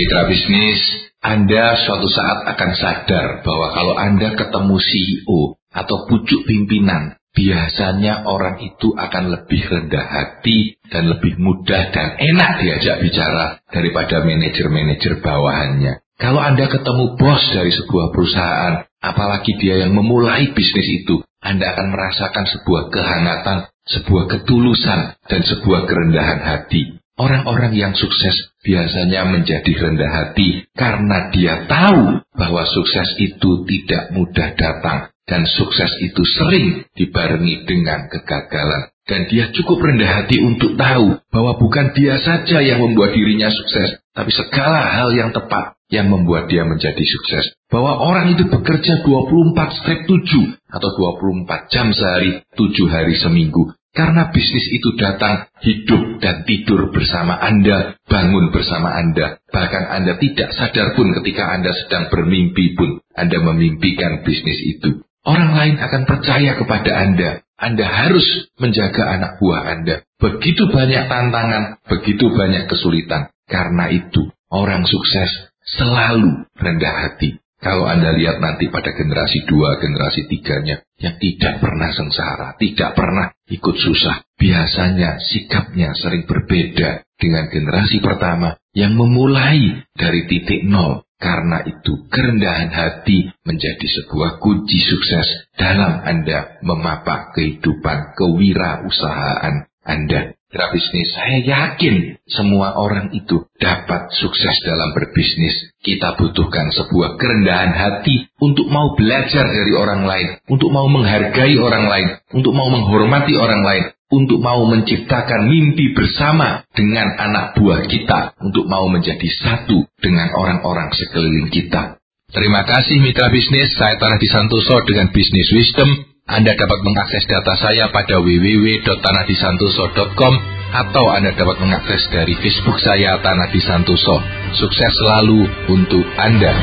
Mitra bisnis, Anda suatu saat akan sadar bahwa kalau Anda ketemu CEO atau pucuk pimpinan, biasanya orang itu akan lebih rendah hati dan lebih mudah dan enak diajak bicara daripada manajer-manajer bawahannya. Kalau Anda ketemu bos dari sebuah perusahaan, apalagi dia yang memulai bisnis itu, Anda akan merasakan sebuah kehangatan, sebuah ketulusan, dan sebuah kerendahan hati. Orang-orang yang sukses biasanya menjadi rendah hati karena dia tahu bahwa sukses itu tidak mudah datang dan sukses itu sering dibarengi dengan kegagalan. Dan dia cukup rendah hati untuk tahu bahwa bukan dia saja yang membuat dirinya sukses, tapi segala hal yang tepat yang membuat dia menjadi sukses. Bahwa orang itu bekerja 24 strip 7 atau 24 jam sehari, 7 hari seminggu. Karena bisnis itu datang, hidup dan tidur bersama Anda, bangun bersama Anda. Bahkan Anda tidak sadar pun ketika Anda sedang bermimpi pun, Anda memimpikan bisnis itu. Orang lain akan percaya kepada Anda. Anda harus menjaga anak buah Anda. Begitu banyak tantangan, begitu banyak kesulitan. Karena itu, orang sukses selalu rendah hati. Kalau Anda lihat nanti pada generasi dua, generasi tiganya, yang tidak pernah sengsara, tidak pernah ikut susah, biasanya sikapnya sering berbeda dengan generasi pertama yang memulai dari titik nol. Karena itu, kerendahan hati menjadi sebuah kunci sukses dalam Anda memapak kehidupan kewirausahaan Anda. Mitra bisnis, saya yakin semua orang itu dapat sukses dalam berbisnis. Kita butuhkan sebuah kerendahan hati untuk mau belajar dari orang lain, untuk mau menghargai orang lain, untuk mau menghormati orang lain, untuk mau menciptakan mimpi bersama dengan anak buah kita, untuk mau menjadi satu dengan orang-orang sekeliling kita. Terima kasih mitra bisnis, saya Tanah Disantoso dengan Bisnis Wisdom anda dapat mengakses data saya pada www.tanahdisantoso.com atau Anda dapat mengakses dari Facebook saya Tanah Disantoso. Sukses selalu untuk Anda.